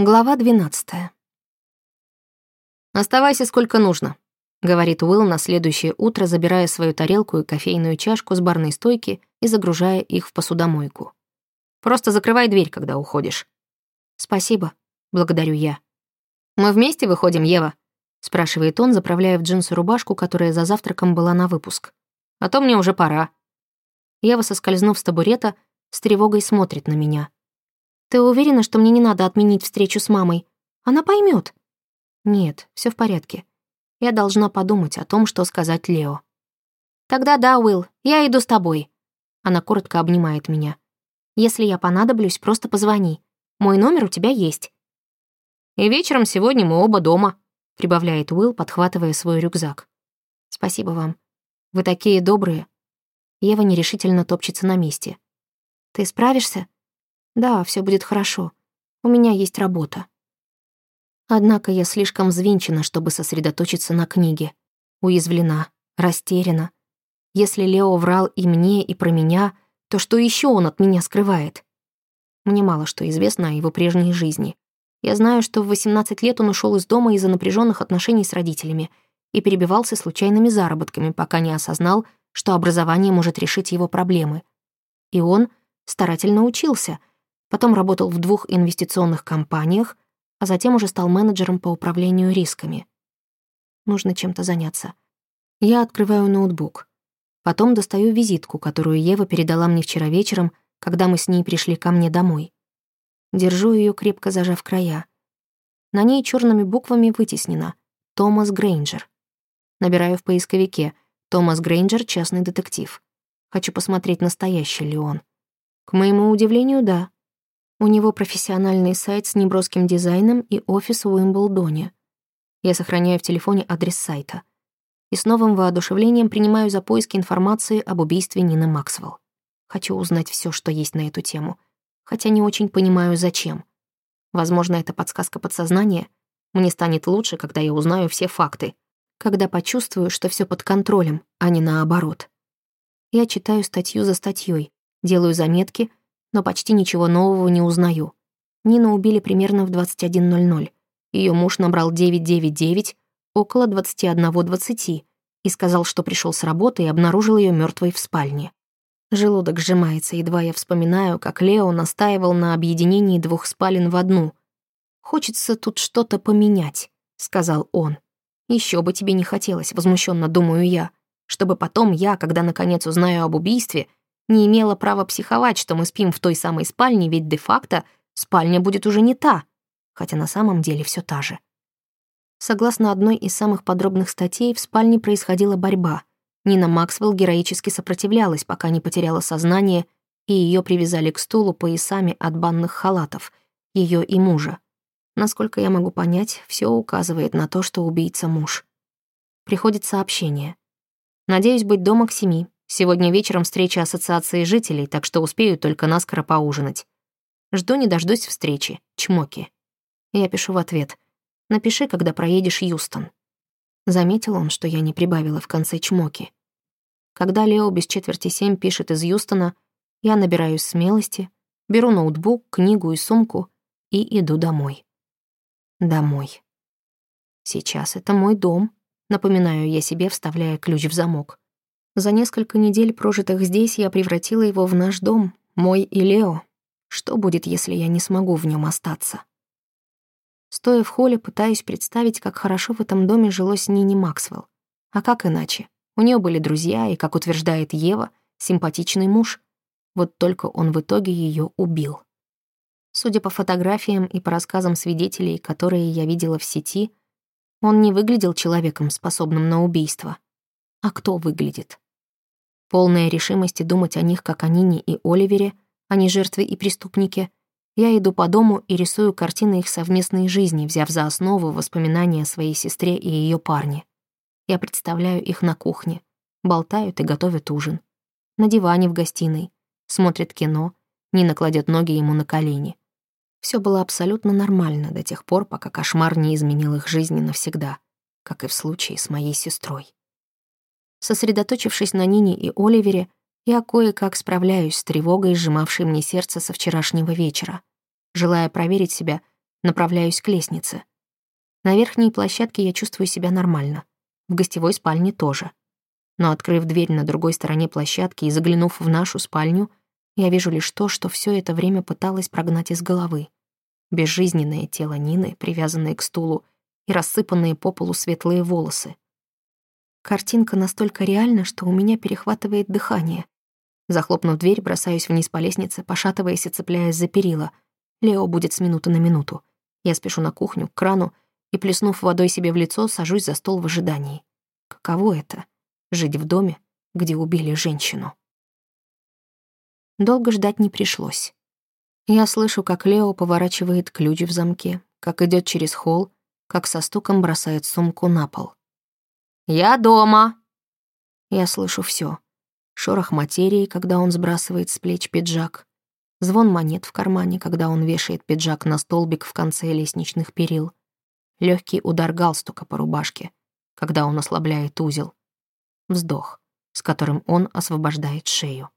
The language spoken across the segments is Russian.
Глава 12. «Оставайся сколько нужно», — говорит Уилл на следующее утро, забирая свою тарелку и кофейную чашку с барной стойки и загружая их в посудомойку. «Просто закрывай дверь, когда уходишь». «Спасибо», — благодарю я. «Мы вместе выходим, Ева?» — спрашивает он, заправляя в джинсы рубашку, которая за завтраком была на выпуск. «А то мне уже пора». Ева, соскользнув с табурета, с тревогой смотрит на меня — ты уверена, что мне не надо отменить встречу с мамой? Она поймет. Нет, все в порядке. Я должна подумать о том, что сказать Лео. Тогда да, Уилл, я иду с тобой. Она коротко обнимает меня. Если я понадоблюсь, просто позвони. Мой номер у тебя есть. И вечером сегодня мы оба дома, прибавляет Уилл, подхватывая свой рюкзак. Спасибо вам. Вы такие добрые. Ева нерешительно топчется на месте. Ты справишься? Да, все будет хорошо. У меня есть работа. Однако я слишком взвинчена, чтобы сосредоточиться на книге. Уязвлена, растеряна. Если Лео врал и мне, и про меня, то что еще он от меня скрывает? Мне мало что известно о его прежней жизни. Я знаю, что в 18 лет он ушел из дома из-за напряженных отношений с родителями и перебивался случайными заработками, пока не осознал, что образование может решить его проблемы. И он старательно учился, потом работал в двух инвестиционных компаниях, а затем уже стал менеджером по управлению рисками. Нужно чем-то заняться. Я открываю ноутбук. Потом достаю визитку, которую Ева передала мне вчера вечером, когда мы с ней пришли ко мне домой. Держу ее крепко зажав края. На ней черными буквами вытеснено «Томас Грейнджер». Набираю в поисковике «Томас Грейнджер, частный детектив». Хочу посмотреть, настоящий ли он. К моему удивлению, да. У него профессиональный сайт с неброским дизайном и офис в Уимблдоне. Я сохраняю в телефоне адрес сайта. И с новым воодушевлением принимаю за поиски информации об убийстве Нины Максвелл. Хочу узнать все, что есть на эту тему. Хотя не очень понимаю, зачем. Возможно, это подсказка подсознания. Мне станет лучше, когда я узнаю все факты. Когда почувствую, что все под контролем, а не наоборот. Я читаю статью за статьей, делаю заметки — но почти ничего нового не узнаю. Нину убили примерно в 21.00. Ее муж набрал 999 около 21.20 и сказал, что пришел с работы и обнаружил ее мертвой в спальне. Желудок сжимается, едва я вспоминаю, как Лео настаивал на объединении двух спален в одну. «Хочется тут что-то поменять», — сказал он. Еще бы тебе не хотелось», — возмущенно думаю я, «чтобы потом я, когда наконец узнаю об убийстве, не имела права психовать, что мы спим в той самой спальне, ведь де-факто спальня будет уже не та, хотя на самом деле все та же. Согласно одной из самых подробных статей, в спальне происходила борьба. Нина Максвелл героически сопротивлялась, пока не потеряла сознание, и ее привязали к стулу поясами от банных халатов, ее и мужа. Насколько я могу понять, все указывает на то, что убийца муж. Приходит сообщение. «Надеюсь быть дома к семи. Сегодня вечером встреча ассоциации жителей, так что успею только наскоро поужинать. Жду не дождусь встречи. Чмоки. Я пишу в ответ. Напиши, когда проедешь Юстон. Заметил он, что я не прибавила в конце чмоки. Когда Лео без четверти семь пишет из Юстона, я набираюсь смелости, беру ноутбук, книгу и сумку и иду домой. Домой. Сейчас это мой дом, напоминаю я себе, вставляя ключ в замок. За несколько недель, прожитых здесь, я превратила его в наш дом, мой и Лео. Что будет, если я не смогу в нем остаться? Стоя в холле, пытаюсь представить, как хорошо в этом доме жилось Нине Максвелл. А как иначе? У нее были друзья и, как утверждает Ева, симпатичный муж. Вот только он в итоге ее убил. Судя по фотографиям и по рассказам свидетелей, которые я видела в сети, он не выглядел человеком, способным на убийство. А кто выглядит? Полная решимости думать о них, как о Нине и Оливере, а не жертве и преступнике, я иду по дому и рисую картины их совместной жизни, взяв за основу воспоминания о своей сестре и ее парне. Я представляю их на кухне, болтают и готовят ужин. На диване в гостиной, смотрят кино, Нина кладет ноги ему на колени. Все было абсолютно нормально до тех пор, пока кошмар не изменил их жизни навсегда, как и в случае с моей сестрой. Сосредоточившись на Нине и Оливере, я кое-как справляюсь с тревогой, сжимавшей мне сердце со вчерашнего вечера. Желая проверить себя, направляюсь к лестнице. На верхней площадке я чувствую себя нормально. В гостевой спальне тоже. Но открыв дверь на другой стороне площадки и заглянув в нашу спальню, я вижу лишь то, что все это время пыталась прогнать из головы. Безжизненное тело Нины, привязанное к стулу, и рассыпанные по полу светлые волосы. Картинка настолько реальна, что у меня перехватывает дыхание. Захлопнув дверь, бросаюсь вниз по лестнице, пошатываясь и цепляясь за перила. Лео будет с минуты на минуту. Я спешу на кухню, к крану, и, плеснув водой себе в лицо, сажусь за стол в ожидании. Каково это — жить в доме, где убили женщину? Долго ждать не пришлось. Я слышу, как Лео поворачивает ключ в замке, как идет через холл, как со стуком бросает сумку на пол. «Я дома!» Я слышу все: Шорох материи, когда он сбрасывает с плеч пиджак. Звон монет в кармане, когда он вешает пиджак на столбик в конце лестничных перил. Легкий удар галстука по рубашке, когда он ослабляет узел. Вздох, с которым он освобождает шею.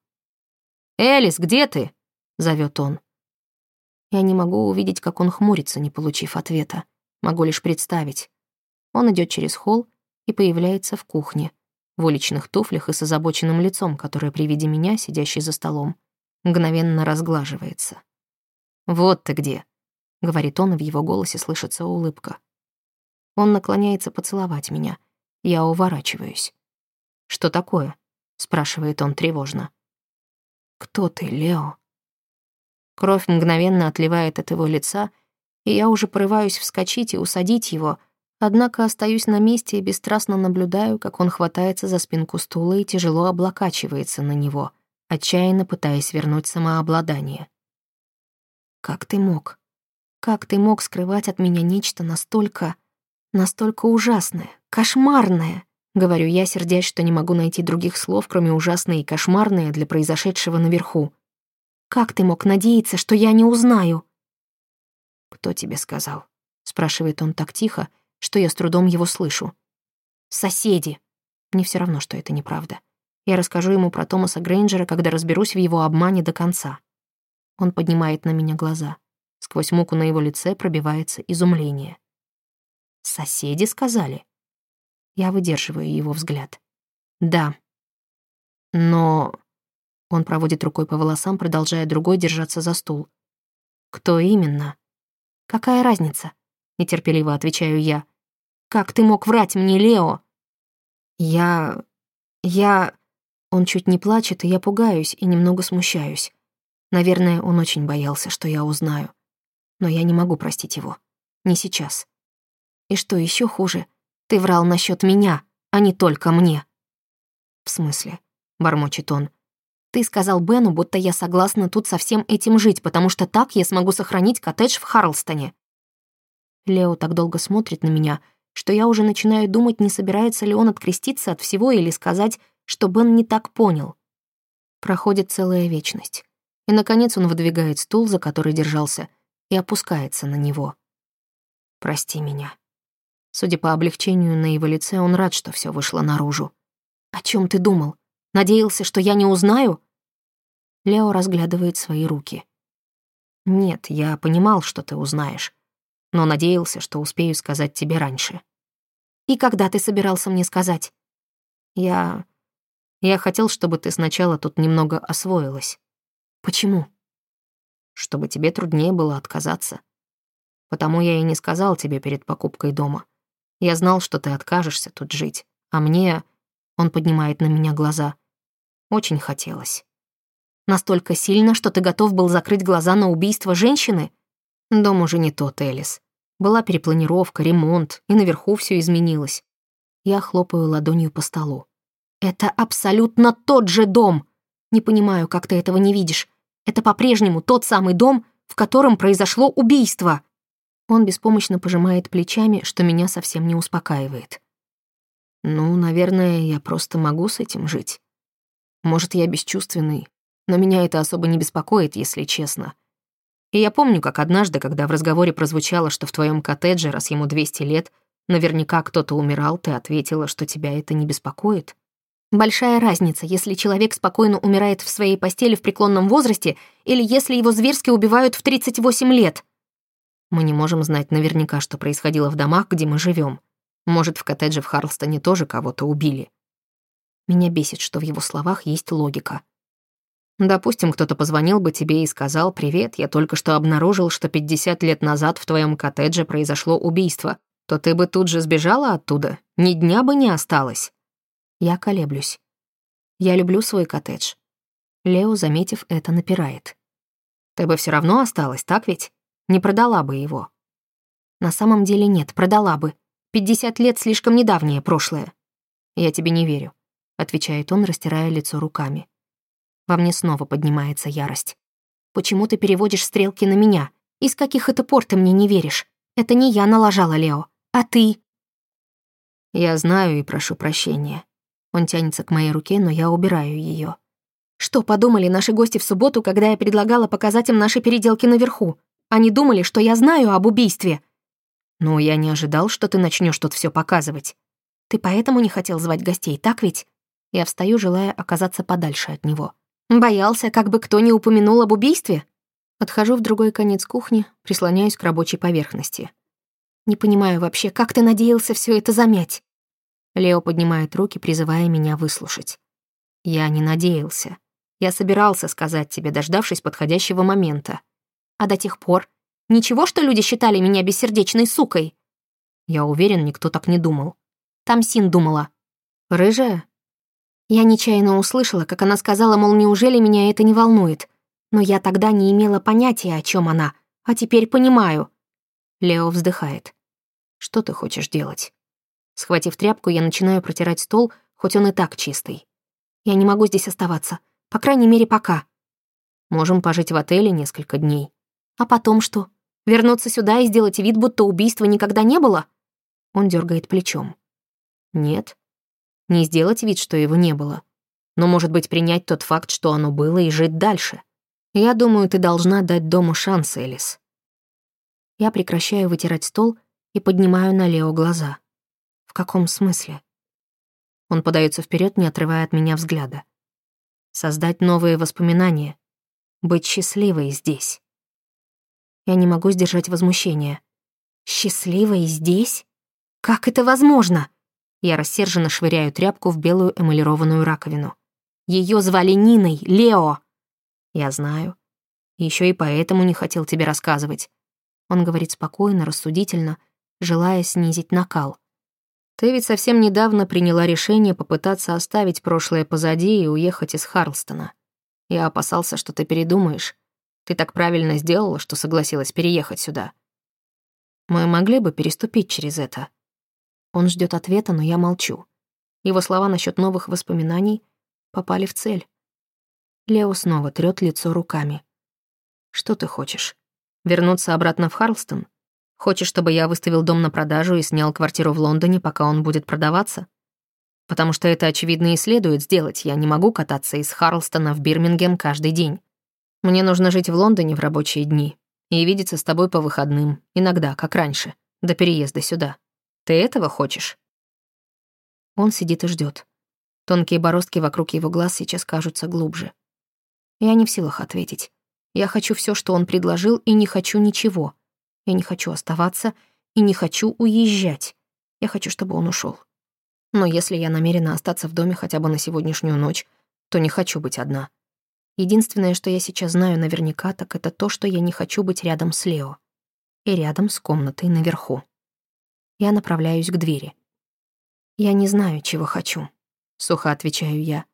«Элис, где ты?» — зовет он. Я не могу увидеть, как он хмурится, не получив ответа. Могу лишь представить. Он идет через холл и появляется в кухне, в уличных туфлях и с озабоченным лицом, которое при виде меня, сидящей за столом, мгновенно разглаживается. «Вот ты где», — говорит он, и в его голосе слышится улыбка. Он наклоняется поцеловать меня. Я уворачиваюсь. «Что такое?» — спрашивает он тревожно. «Кто ты, Лео?» Кровь мгновенно отливает от его лица, и я уже порываюсь вскочить и усадить его, однако остаюсь на месте и бесстрастно наблюдаю, как он хватается за спинку стула и тяжело облокачивается на него, отчаянно пытаясь вернуть самообладание. «Как ты мог? Как ты мог скрывать от меня нечто настолько... настолько ужасное, кошмарное?» Говорю я, сердясь, что не могу найти других слов, кроме ужасные и кошмарные для произошедшего наверху. «Как ты мог надеяться, что я не узнаю?» «Кто тебе сказал?» — спрашивает он так тихо, что я с трудом его слышу. «Соседи!» Мне все равно, что это неправда. Я расскажу ему про Томаса Грейнджера, когда разберусь в его обмане до конца. Он поднимает на меня глаза. Сквозь муку на его лице пробивается изумление. «Соседи сказали?» Я выдерживаю его взгляд. «Да». «Но...» Он проводит рукой по волосам, продолжая другой держаться за стул. «Кто именно?» «Какая разница?» — нетерпеливо отвечаю я. «Как ты мог врать мне, Лео?» «Я... я...» Он чуть не плачет, и я пугаюсь и немного смущаюсь. Наверное, он очень боялся, что я узнаю. Но я не могу простить его. Не сейчас. И что еще хуже, ты врал насчет меня, а не только мне». «В смысле?» — бормочет он. «Ты сказал Бену, будто я согласна тут со всем этим жить, потому что так я смогу сохранить коттедж в Харлстоне». Лео так долго смотрит на меня, что я уже начинаю думать, не собирается ли он откреститься от всего или сказать, что Бен не так понял. Проходит целая вечность. И, наконец, он выдвигает стул, за который держался, и опускается на него. «Прости меня», Судя по облегчению на его лице, он рад, что все вышло наружу. «О чем ты думал? Надеялся, что я не узнаю?» Лео разглядывает свои руки. «Нет, я понимал, что ты узнаешь, но надеялся, что успею сказать тебе раньше». «И когда ты собирался мне сказать?» «Я... я хотел, чтобы ты сначала тут немного освоилась». «Почему?» «Чтобы тебе труднее было отказаться. Потому я и не сказал тебе перед покупкой дома. Я знал, что ты откажешься тут жить, а мне...» Он поднимает на меня глаза. «Очень хотелось». «Настолько сильно, что ты готов был закрыть глаза на убийство женщины?» «Дом уже не тот, Элис. Была перепланировка, ремонт, и наверху все изменилось». Я хлопаю ладонью по столу. «Это абсолютно тот же дом! Не понимаю, как ты этого не видишь. Это по-прежнему тот самый дом, в котором произошло убийство!» Он беспомощно пожимает плечами, что меня совсем не успокаивает. Ну, наверное, я просто могу с этим жить. Может, я бесчувственный, но меня это особо не беспокоит, если честно. И я помню, как однажды, когда в разговоре прозвучало, что в твоем коттедже, раз ему 200 лет, наверняка кто-то умирал, ты ответила, что тебя это не беспокоит. Большая разница, если человек спокойно умирает в своей постели в преклонном возрасте или если его зверски убивают в 38 лет. Мы не можем знать наверняка, что происходило в домах, где мы живем. Может, в коттедже в Харлстоне тоже кого-то убили. Меня бесит, что в его словах есть логика. Допустим, кто-то позвонил бы тебе и сказал «Привет, я только что обнаружил, что 50 лет назад в твоем коттедже произошло убийство», то ты бы тут же сбежала оттуда, ни дня бы не осталось. Я колеблюсь. Я люблю свой коттедж. Лео, заметив это, напирает. Ты бы все равно осталась, так ведь? Не продала бы его. На самом деле нет, продала бы. 50 лет слишком недавнее прошлое. Я тебе не верю, отвечает он, растирая лицо руками. Во мне снова поднимается ярость. Почему ты переводишь стрелки на меня? Из каких это пор ты мне не веришь? Это не я налажала, Лео, а ты. Я знаю и прошу прощения. Он тянется к моей руке, но я убираю ее. Что подумали наши гости в субботу, когда я предлагала показать им наши переделки наверху? Они думали, что я знаю об убийстве. Ну, я не ожидал, что ты начнешь тут все показывать. Ты поэтому не хотел звать гостей, так ведь? Я встаю, желая оказаться подальше от него. Боялся, как бы кто не упомянул об убийстве? Отхожу в другой конец кухни, прислоняюсь к рабочей поверхности. Не понимаю вообще, как ты надеялся все это замять? Лео поднимает руки, призывая меня выслушать. Я не надеялся. Я собирался сказать тебе, дождавшись подходящего момента. А до тех пор ничего, что люди считали меня бессердечной сукой? Я уверен, никто так не думал. Там Син думала. Рыжая? Я нечаянно услышала, как она сказала, мол, неужели меня это не волнует? Но я тогда не имела понятия, о чем она, а теперь понимаю. Лео вздыхает. Что ты хочешь делать? Схватив тряпку, я начинаю протирать стол, хоть он и так чистый. Я не могу здесь оставаться. По крайней мере, пока. Можем пожить в отеле несколько дней. А потом что? Вернуться сюда и сделать вид, будто убийства никогда не было? Он дергает плечом. Нет. Не сделать вид, что его не было. Но, может быть, принять тот факт, что оно было, и жить дальше. Я думаю, ты должна дать дому шанс, Элис. Я прекращаю вытирать стол и поднимаю на Лео глаза. В каком смысле? Он подается вперед, не отрывая от меня взгляда. Создать новые воспоминания. Быть счастливой здесь. Я не могу сдержать возмущение. Счастливой здесь? Как это возможно? Я рассерженно швыряю тряпку в белую эмалированную раковину. Ее звали Ниной, Лео. Я знаю. Еще и поэтому не хотел тебе рассказывать. Он говорит спокойно, рассудительно, желая снизить накал. Ты ведь совсем недавно приняла решение попытаться оставить прошлое позади и уехать из Харлстона. Я опасался, что ты передумаешь. Ты так правильно сделала, что согласилась переехать сюда. Мы могли бы переступить через это. Он ждет ответа, но я молчу. Его слова насчет новых воспоминаний попали в цель. Лео снова трёт лицо руками. Что ты хочешь? Вернуться обратно в Харлстон? Хочешь, чтобы я выставил дом на продажу и снял квартиру в Лондоне, пока он будет продаваться? Потому что это, очевидно, и следует сделать. Я не могу кататься из Харлстона в Бирмингем каждый день. Мне нужно жить в Лондоне в рабочие дни и видеться с тобой по выходным, иногда, как раньше, до переезда сюда. Ты этого хочешь?» Он сидит и ждет. Тонкие бороздки вокруг его глаз сейчас кажутся глубже. Я не в силах ответить. Я хочу все, что он предложил, и не хочу ничего. Я не хочу оставаться и не хочу уезжать. Я хочу, чтобы он ушел. Но если я намерена остаться в доме хотя бы на сегодняшнюю ночь, то не хочу быть одна. Единственное, что я сейчас знаю наверняка, так это то, что я не хочу быть рядом с Лео. И рядом с комнатой наверху. Я направляюсь к двери. «Я не знаю, чего хочу», — сухо отвечаю я.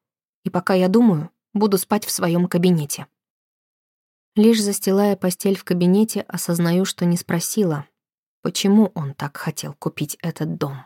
«И пока я думаю, буду спать в своем кабинете». Лишь застилая постель в кабинете, осознаю, что не спросила, почему он так хотел купить этот дом.